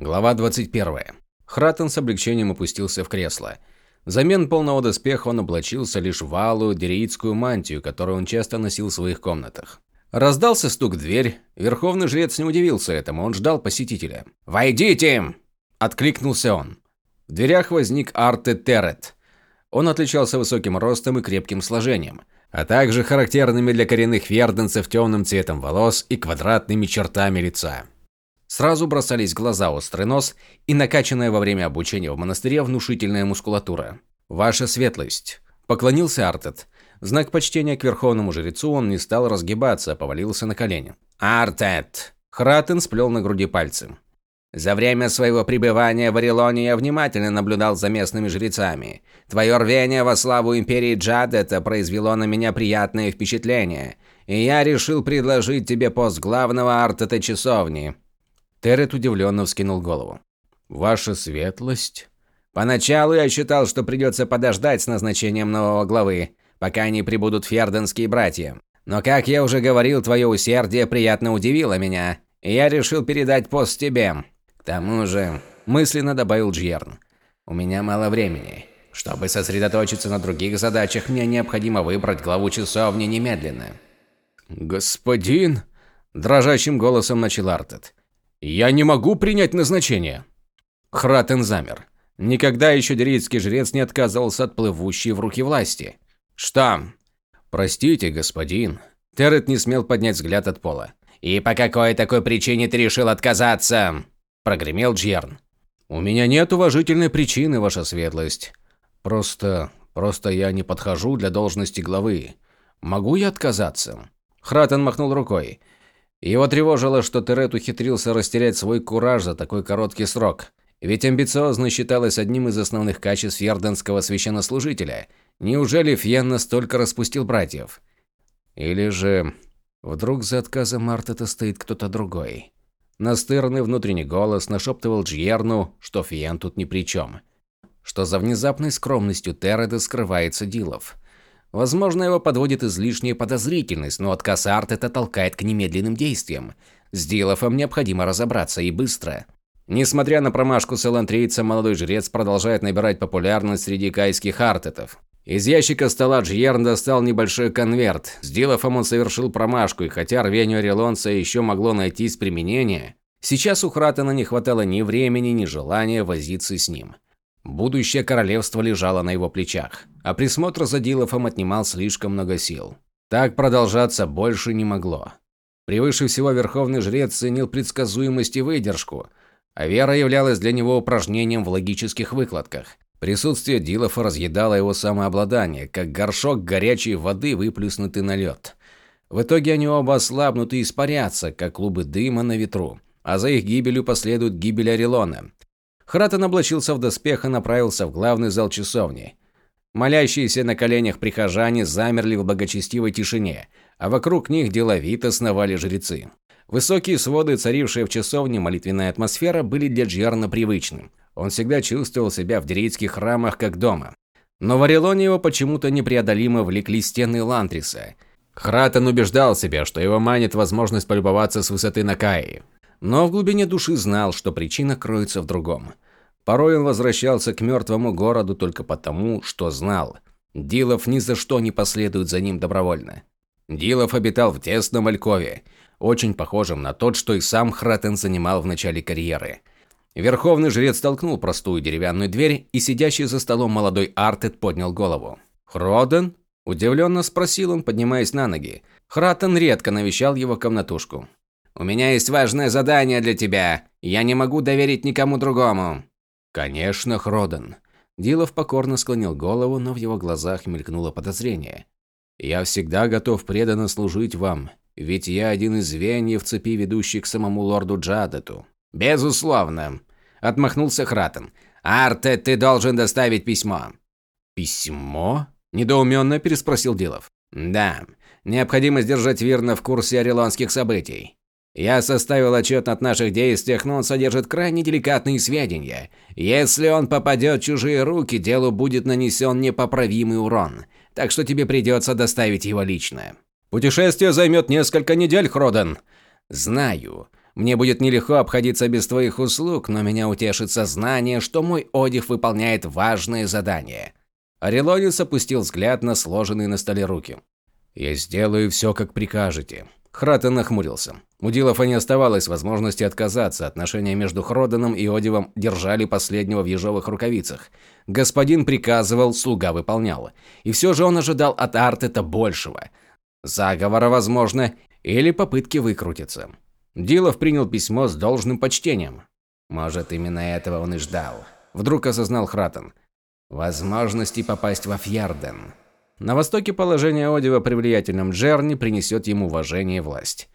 Глава 21. Хратен с облегчением опустился в кресло. Взамен полного доспеха он облачился лишь в алую дериитскую мантию, которую он часто носил в своих комнатах. Раздался стук в дверь. Верховный жрец не удивился этому, он ждал посетителя. «Войдите!» – откликнулся он. В дверях возник Арте Терет. Он отличался высоким ростом и крепким сложением, а также характерными для коренных верденцев темным цветом волос и квадратными чертами лица. Сразу бросались глаза острый нос и накачанная во время обучения в монастыре внушительная мускулатура. «Ваша светлость!» – поклонился Артет. Знак почтения к верховному жрецу он не стал разгибаться, а повалился на колени. «Артет!» – Хратен сплел на груди пальцы. «За время своего пребывания в Орелоне я внимательно наблюдал за местными жрецами. Твое рвение во славу империи Джадета произвело на меня приятное впечатление, и я решил предложить тебе пост главного Артета часовни». Терет удивленно вскинул голову. «Ваша светлость?» «Поначалу я считал, что придется подождать с назначением нового главы, пока они прибудут ферденские братья. Но, как я уже говорил, твое усердие приятно удивило меня, и я решил передать пост тебе. К тому же, мысленно добавил Джьерн, у меня мало времени. Чтобы сосредоточиться на других задачах, мне необходимо выбрать главу часовни немедленно». «Господин...» – дрожащим голосом начал Артет. «Я не могу принять назначение!» Хратен замер. Никогда еще дерийский жрец не отказывался от плывущей в руки власти. «Что?» «Простите, господин». Террет не смел поднять взгляд от пола. «И по какой такой причине ты решил отказаться?» Прогремел Джерн. «У меня нет уважительной причины, ваша светлость. Просто... просто я не подхожу для должности главы. Могу я отказаться?» Хратен махнул рукой. Его тревожило, что Терет ухитрился растерять свой кураж за такой короткий срок. Ведь амбициозность считалась одним из основных качеств ярденского священнослужителя. Неужели Фьен настолько распустил братьев? Или же... Вдруг за отказом Мартета стоит кто-то другой? Настырный внутренний голос нашептывал Джьерну, что Фьен тут ни при чем. Что за внезапной скромностью Тереда скрывается Дилов. Возможно, его подводит излишняя подозрительность, но отказ это толкает к немедленным действиям. С Дилофом необходимо разобраться и быстро. Несмотря на промашку салантрийца, молодой жрец продолжает набирать популярность среди кайских артетов. Из ящика стола Джьерн достал небольшой конверт. С Дилофом он совершил промашку, и хотя рвению Орелонца еще могло найтись применение, сейчас у Хратена не хватало ни времени, ни желания возиться с ним. Будущее королевство лежало на его плечах, а присмотр за Дилофом отнимал слишком много сил. Так продолжаться больше не могло. Превыше всего верховный жрец ценил предсказуемость и выдержку, а вера являлась для него упражнением в логических выкладках. Присутствие Дилофа разъедало его самообладание, как горшок горячей воды, выплюснутый на лед. В итоге они оба ослабнут и испарятся, как клубы дыма на ветру, а за их гибелью последует гибель Орелона. Хратен облачился в доспех и направился в главный зал часовни. Молящиеся на коленях прихожане замерли в благочестивой тишине, а вокруг них деловито сновали жрецы. Высокие своды, царившие в часовне, молитвенная атмосфера были для Джерна привычным. Он всегда чувствовал себя в деритских храмах как дома. Но в Орелоне его почему-то непреодолимо влекли стены Лантриса. Хратен убеждал себя, что его манит возможность полюбоваться с высоты Накаи но в глубине души знал, что причина кроется в другом. Порой он возвращался к мертвому городу только потому, что знал. Дилов ни за что не последует за ним добровольно. Дилов обитал в тесном алькове, очень похожем на тот, что и сам Хратен занимал в начале карьеры. Верховный жрец толкнул простую деревянную дверь, и сидящий за столом молодой Артет поднял голову. «Хроден?» – удивленно спросил он, поднимаясь на ноги. Хратен редко навещал его комнатушку. У меня есть важное задание для тебя. Я не могу доверить никому другому». «Конечно, Хроден». Дилов покорно склонил голову, но в его глазах мелькнуло подозрение. «Я всегда готов преданно служить вам, ведь я один из звеньев цепи, ведущих к самому лорду Джадету». «Безусловно», – отмахнулся Хратен. «Арте, ты должен доставить письмо». «Письмо?» – недоуменно переспросил Дилов. «Да. Необходимо сдержать Вирна в курсе орелонских событий. Я составил отчет от наших действиях, но он содержит крайне деликатные сведения. Если он попадет в чужие руки, делу будет нанесен непоправимый урон. Так что тебе придется доставить его лично. Путешествие займет несколько недель, Хроден. Знаю. Мне будет нелегко обходиться без твоих услуг, но меня утешит сознание, что мой Одив выполняет важные задания». Орелонец опустил взгляд на сложенные на столе руки. «Я сделаю все, как прикажете». Хратен нахмурился. У Дилофа не оставалось возможности отказаться. Отношения между Хроданом и Одивом держали последнего в ежовых рукавицах. Господин приказывал, слуга выполнял. И все же он ожидал от Артета большего. Заговора, возможно, или попытки выкрутиться. Дилов принял письмо с должным почтением. Может, именно этого он и ждал. Вдруг осознал Хратен. Возможности попасть во Фьярден. На востоке положение Одива при влиятельном Джерни принесет ему уважение и власть.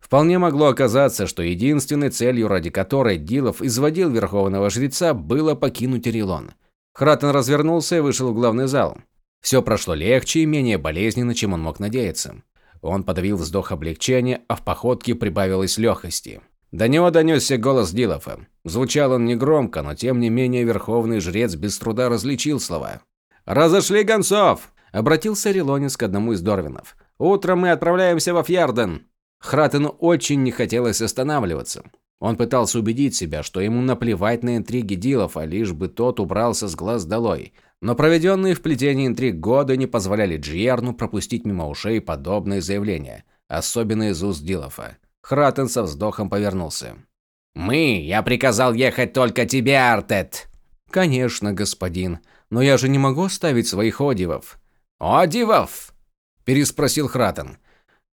Вполне могло оказаться, что единственной целью, ради которой Дилов изводил Верховного Жреца, было покинуть Орелон. Хратен развернулся и вышел в главный зал. Все прошло легче и менее болезненно, чем он мог надеяться. Он подавил вздох облегчения, а в походке прибавилось легкости. До него донесся голос Дилофа. Звучал он негромко, но тем не менее Верховный Жрец без труда различил слова. «Разошли гонцов! Обратился Релонис к одному из Дорвинов. «Утром мы отправляемся во Фьярден». Хратену очень не хотелось останавливаться. Он пытался убедить себя, что ему наплевать на интриги Дилов, а лишь бы тот убрался с глаз долой. Но проведенные в плетении интриг годы не позволяли Джиерну пропустить мимо ушей подобные заявления, особенно из уст Дилофа. Хратен со вздохом повернулся. «Мы? Я приказал ехать только тебе, Артет!» «Конечно, господин. Но я же не могу оставить своих одивов. «Одивов?» – переспросил Хратен.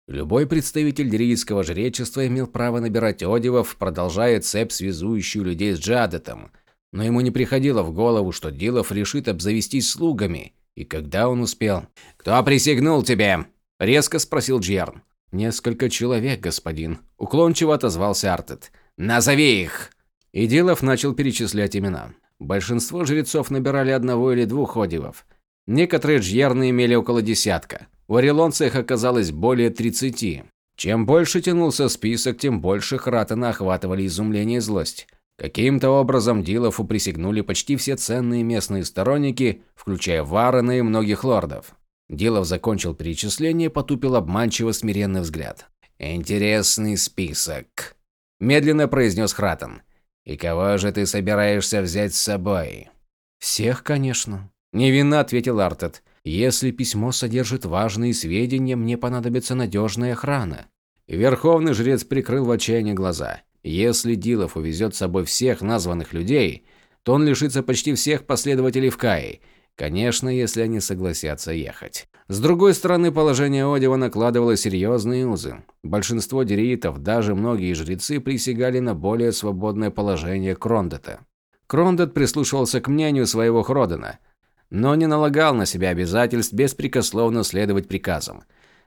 Любой представитель дирийского жречества имел право набирать одивов, продолжая цепь, связующую людей с Джадетом. Но ему не приходило в голову, что Дилов решит обзавестись слугами. И когда он успел? «Кто присягнул тебе?» – резко спросил Джерн. «Несколько человек, господин», – уклончиво отозвался Артет. «Назови их!» И Дилов начал перечислять имена. Большинство жрецов набирали одного или двух одивов. Некоторые джьерны имели около десятка. У орелонца оказалось более 30. Чем больше тянулся список, тем больше Хратена охватывали изумление и злость. Каким-то образом Дилофу присягнули почти все ценные местные сторонники, включая Варена и многих лордов. Дилов закончил перечисление и потупил обманчиво смиренный взгляд. «Интересный список», – медленно произнес Хратен. «И кого же ты собираешься взять с собой?» «Всех, конечно», Невинно ответил Артет. Если письмо содержит важные сведения, мне понадобится надежная охрана. Верховный жрец прикрыл в отчаянии глаза. Если Дилов увезет с собой всех названных людей, то он лишится почти всех последователей в Каи. Конечно, если они согласятся ехать. С другой стороны, положение Одива накладывало серьезные узы. Большинство дериитов, даже многие жрецы, присягали на более свободное положение Крондета. Крондет прислушивался к мнению своего Хродена – но не налагал на себя обязательств беспрекословно следовать приказам.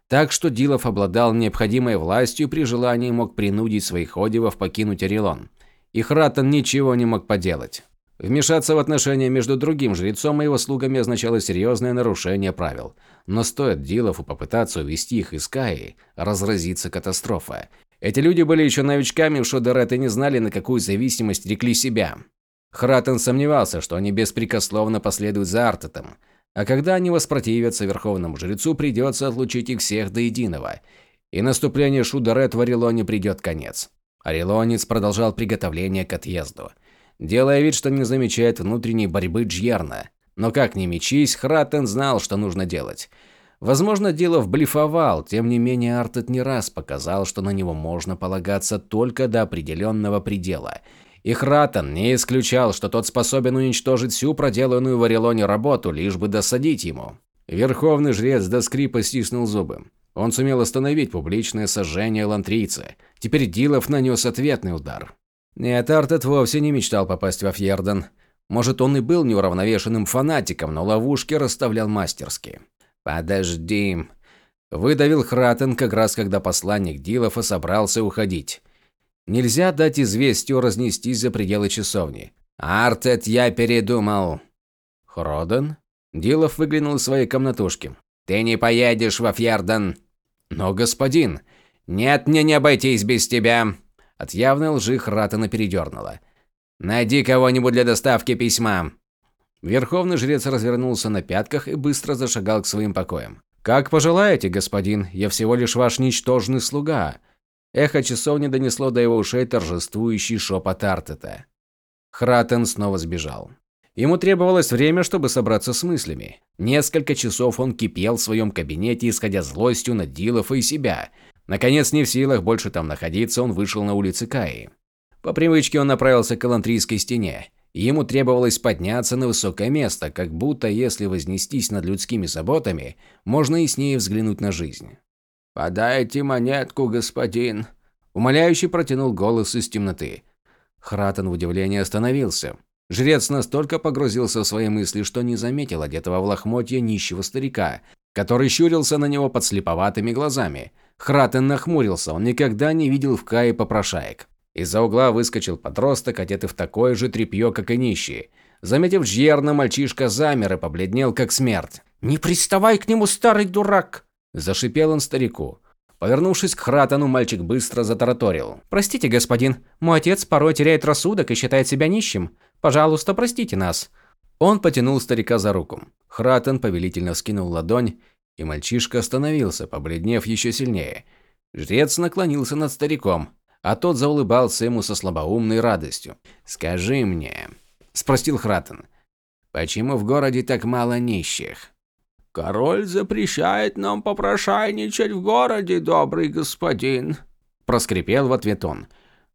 Так что Дилов обладал необходимой властью при желании мог принудить своих одивов покинуть Орелон. И Хратон ничего не мог поделать. Вмешаться в отношения между другим жрецом и его слугами означало серьезное нарушение правил. Но стоит Дилову попытаться увести их из Каи, разразится катастрофа. Эти люди были еще новичками в Шодерет и не знали, на какую зависимость рекли себя. Хратен сомневался, что они беспрекословно последуют за Артетом, а когда они воспротивятся Верховному Жрецу, придется отлучить их всех до единого, и наступление Шударет в Орелоне придет конец. Орелонец продолжал приготовление к отъезду, делая вид, что не замечает внутренней борьбы Джьерна. Но как ни мечись, Хратен знал, что нужно делать. Возможно, Дилов блефовал, тем не менее Артет не раз показал, что на него можно полагаться только до определенного предела – и Хратон не исключал, что тот способен уничтожить всю проделанную в Орелоне работу, лишь бы досадить ему. Верховный жрец до скрипа стиснул зубы. Он сумел остановить публичное сожжение лантрийца. Теперь Дилов нанес ответный удар. Нет, Артет вовсе не мечтал попасть во Фьерден. Может, он и был неуравновешенным фанатиком, но ловушки расставлял мастерски. «Подожди», – выдавил Хратен как раз когда посланник Дилофа собрался уходить. Нельзя дать известию разнестись за пределы часовни. «Артет, я передумал». «Хроден?» Дилов выглянул из своей комнатушки. «Ты не поедешь во Фьярден». «Но, господин...» «Нет, мне не обойтись без тебя». От явной лжи Хратена передернула. «Найди кого-нибудь для доставки письма». Верховный жрец развернулся на пятках и быстро зашагал к своим покоям. «Как пожелаете, господин, я всего лишь ваш ничтожный слуга. Эхо часовни донесло до его ушей торжествующий шепот Артета. Хратен снова сбежал. Ему требовалось время, чтобы собраться с мыслями. Несколько часов он кипел в своем кабинете, исходя злостью на Дилова и себя. Наконец, не в силах больше там находиться, он вышел на улицы Каи. По привычке он направился к Алантрийской стене. Ему требовалось подняться на высокое место, как будто если вознестись над людскими заботами, можно и с ней взглянуть на жизнь. «Подайте монетку, господин!» Умоляющий протянул голос из темноты. Хратен в удивлении остановился. Жрец настолько погрузился в свои мысли, что не заметил одетого в лохмотье нищего старика, который щурился на него под слеповатыми глазами. Хратен нахмурился, он никогда не видел в Кае попрошаек. Из-за угла выскочил подросток, одетый в такое же тряпье, как и нищий. Заметив Джьерна, мальчишка замер и побледнел, как смерть. «Не приставай к нему, старый дурак!» – зашипел он старику. Повернувшись к Хратану, мальчик быстро затараторил. «Простите, господин, мой отец порой теряет рассудок и считает себя нищим. Пожалуйста, простите нас». Он потянул старика за руку. Хратен повелительно скинул ладонь, и мальчишка остановился, побледнев еще сильнее. Жрец наклонился над стариком, а тот заулыбался ему со слабоумной радостью. «Скажи мне», – спросил Хратен, – «почему в городе так мало нищих?» «Король запрещает нам попрошайничать в городе, добрый господин», – проскрипел в ответ он.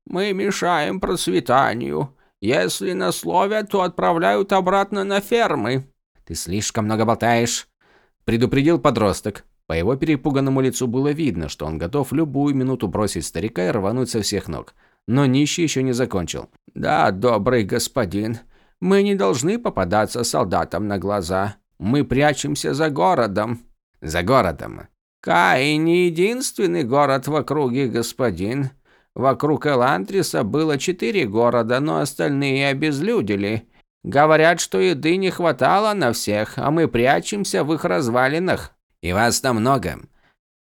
«Мы мешаем процветанию. Если нас ловят, то отправляют обратно на фермы». «Ты слишком много болтаешь», – предупредил подросток. По его перепуганному лицу было видно, что он готов любую минуту бросить старика и рвануть со всех ног. Но нищий еще не закончил. «Да, добрый господин, мы не должны попадаться солдатам на глаза. Мы прячемся за городом. За городом. Кай не единственный город в округе, господин. Вокруг Элантриса было четыре города, но остальные обезлюдили. Говорят, что еды не хватало на всех, а мы прячемся в их развалинах. И вас там много?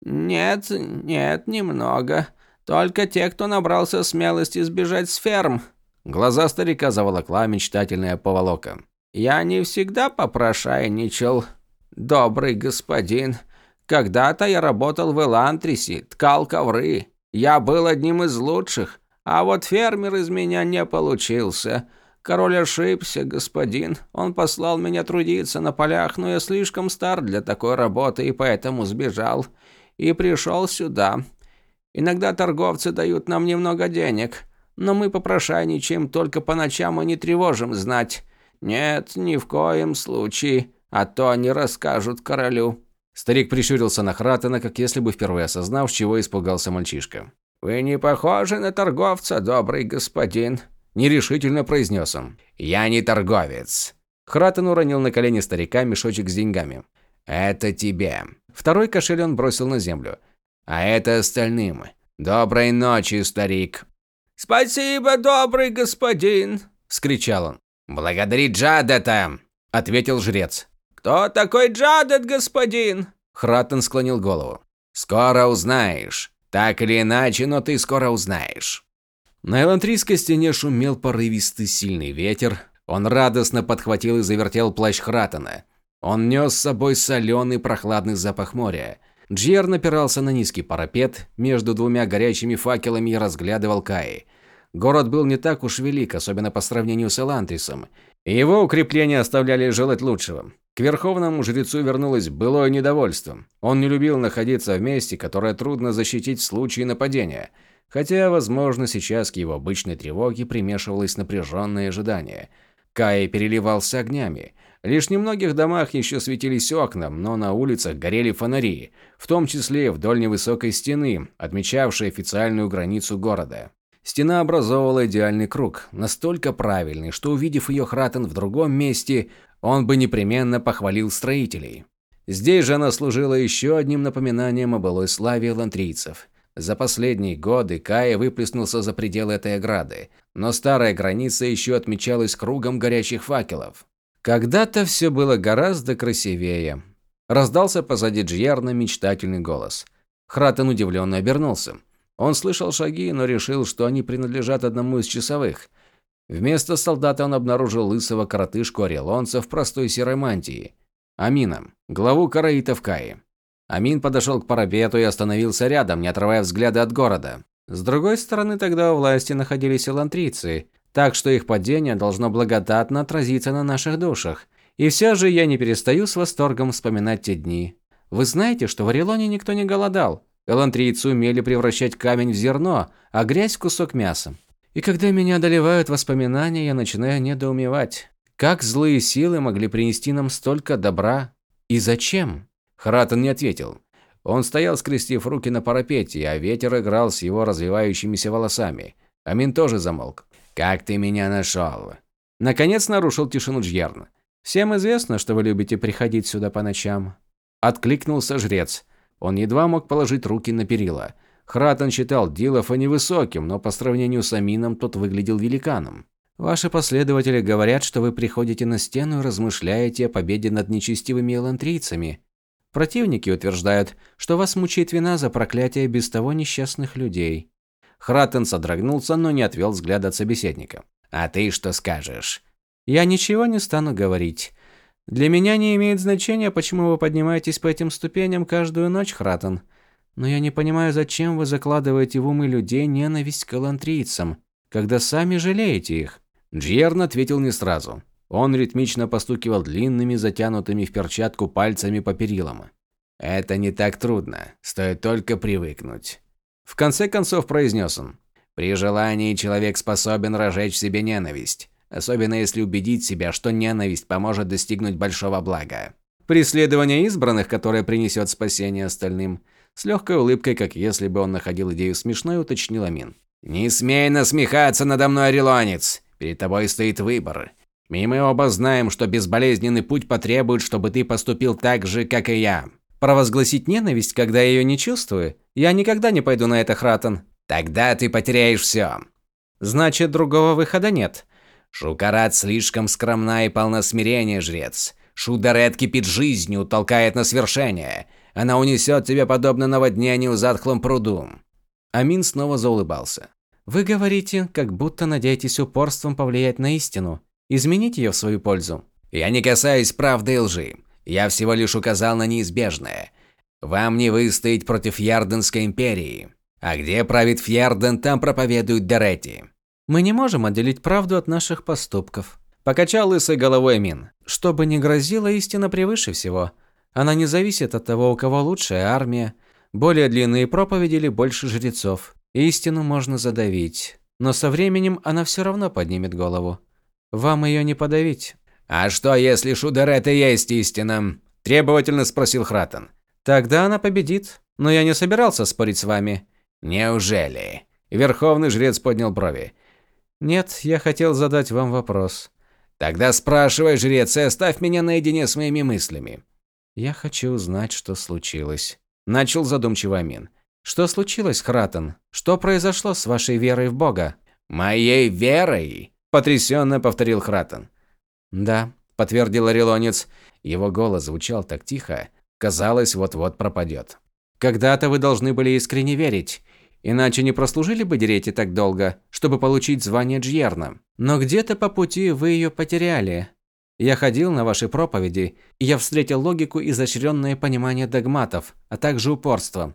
Нет, нет, немного. Только те, кто набрался смелости сбежать с ферм. Глаза старика заволокла мечтательная поволока. Я не всегда попрошайничал, добрый господин. Когда-то я работал в Элантрисе, ткал ковры. Я был одним из лучших, а вот фермер из меня не получился. Король ошибся, господин. Он послал меня трудиться на полях, но я слишком стар для такой работы и поэтому сбежал. И пришел сюда. Иногда торговцы дают нам немного денег, но мы попрошайничаем только по ночам и не тревожим знать. «Нет, ни в коем случае, а то они расскажут королю». Старик прищурился на Хратена, как если бы впервые осознав, чего испугался мальчишка. «Вы не похожи на торговца, добрый господин», – нерешительно произнес он. «Я не торговец». Хратен уронил на колени старика мешочек с деньгами. «Это тебе». Второй кошель он бросил на землю. «А это остальным. Доброй ночи, старик». «Спасибо, добрый господин!» – вскричал он. «Благодари Джадета!» – ответил жрец. «Кто такой Джадет, господин?» Храттон склонил голову. «Скоро узнаешь. Так или иначе, но ты скоро узнаешь». На элантрийской стене шумел порывистый сильный ветер. Он радостно подхватил и завертел плащ Хратона. Он нес с собой соленый прохладный запах моря. Джер напирался на низкий парапет между двумя горячими факелами и разглядывал Каи. Город был не так уж велик, особенно по сравнению с Элантрисом, и его укрепления оставляли желать лучшего. К верховному жрецу вернулось былое недовольство. Он не любил находиться в месте, которое трудно защитить в случае нападения, хотя, возможно, сейчас к его обычной тревоге примешивалось напряженное ожидание. Кай переливался огнями. Лишь немногих домах еще светились окна, но на улицах горели фонари, в том числе вдоль невысокой стены, отмечавшей официальную границу города. Стена образовывала идеальный круг, настолько правильный, что увидев ее Хратен в другом месте, он бы непременно похвалил строителей. Здесь же она служила еще одним напоминанием о былой славе лантрийцев. За последние годы Кая выплеснулся за пределы этой ограды, но старая граница еще отмечалась кругом горящих факелов. Когда-то все было гораздо красивее. Раздался позади Джьерна мечтательный голос. Хратен удивленно обернулся. Он слышал шаги, но решил, что они принадлежат одному из часовых. Вместо солдата он обнаружил лысого коротышку орелонца в простой серой мантии. Амина, главу караитов Каи. Амин подошел к парапету и остановился рядом, не отрывая взгляда от города. С другой стороны, тогда у власти находились элантрийцы, так что их падение должно благодатно отразиться на наших душах. И все же я не перестаю с восторгом вспоминать те дни. Вы знаете, что в Орелоне никто не голодал. Элантрийцы умели превращать камень в зерно, а грязь в кусок мяса. И когда меня одолевают воспоминания, я начинаю недоумевать. Как злые силы могли принести нам столько добра? И зачем? Хратен не ответил. Он стоял, скрестив руки на парапете, а ветер играл с его развивающимися волосами. Амин тоже замолк. «Как ты меня нашел?» Наконец нарушил тишину Джьерн. «Всем известно, что вы любите приходить сюда по ночам». Откликнулся жрец. Он едва мог положить руки на перила. Хратен считал Дилофа невысоким, но по сравнению с Амином тот выглядел великаном. «Ваши последователи говорят, что вы приходите на стену и размышляете о победе над нечестивыми элантрийцами. Противники утверждают, что вас мучает вина за проклятие без того несчастных людей». Хратен содрогнулся, но не отвел взгляд от собеседника. «А ты что скажешь?» «Я ничего не стану говорить. Для меня не имеет значения, почему вы поднимаетесь по этим ступеням каждую ночь, Хратен. Но я не понимаю, зачем вы закладываете в умы людей ненависть к элантрийцам, когда сами жалеете их. Джьерн ответил не сразу. Он ритмично постукивал длинными, затянутыми в перчатку пальцами по перилам. «Это не так трудно, стоит только привыкнуть». В конце концов произнес он. «При желании человек способен разжечь себе ненависть. Особенно если убедить себя, что ненависть поможет достигнуть большого блага. Преследование избранных, которое принесет спасение остальным. С легкой улыбкой, как если бы он находил идею смешной, уточнил Амин. «Не смей насмехаться надо мной, Орелонец! Перед тобой стоит выбор. И мы оба знаем, что безболезненный путь потребует, чтобы ты поступил так же, как и я». «Провозгласить ненависть, когда я ее не чувствую? Я никогда не пойду на это, Хратен». «Тогда ты потеряешь все». «Значит, другого выхода нет. Шукарат слишком скромна и полна смирения, жрец. Шударет кипит жизнью, толкает на свершение. Она унесет тебя подобно наводнению в затхлом пруду. Амин снова заулыбался. Вы говорите, как будто надеетесь упорством повлиять на истину, изменить ее в свою пользу. Я не касаюсь правды и лжи. Я всего лишь указал на неизбежное. Вам не выстоять против Ярденской империи. А где правит Фьярден, там проповедуют Дерети. Мы не можем отделить правду от наших поступков. Покачал лысой головой Амин. Что бы ни грозило, истина превыше всего. Она не зависит от того, у кого лучшая армия, более длинные проповеди или больше жрецов. Истину можно задавить, но со временем она все равно поднимет голову. Вам ее не подавить. «А что, если Шудерет и есть истина?» – требовательно спросил Хратен. «Тогда она победит, но я не собирался спорить с вами». «Неужели?» Верховный жрец поднял брови. Нет, я хотел задать вам вопрос. Тогда спрашивай, жрец, и оставь меня наедине с моими мыслями. Я хочу узнать, что случилось. Начал задумчиво Амин. Что случилось, Хратен? Что произошло с вашей верой в Бога? Моей верой? Потрясенно повторил Хратен. Да, подтвердил Орелонец. Его голос звучал так тихо, казалось, вот-вот пропадет. Когда-то вы должны были искренне верить. Иначе не прослужили бы Дерети так долго, чтобы получить звание Джьерна. Но где-то по пути вы ее потеряли. Я ходил на ваши проповеди, и я встретил логику и изощренное понимание догматов, а также упорство.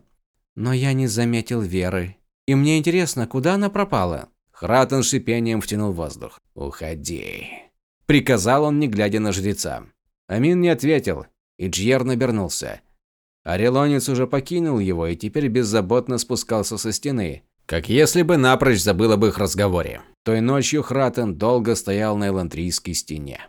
Но я не заметил веры. И мне интересно, куда она пропала?» Хратен шипением втянул воздух. «Уходи», – приказал он, не глядя на жреца. Амин не ответил, и Джьерн обернулся. Орелонец уже покинул его и теперь беззаботно спускался со стены, как если бы напрочь забыл об их разговоре. Той ночью Хратен долго стоял на Элантрийской стене.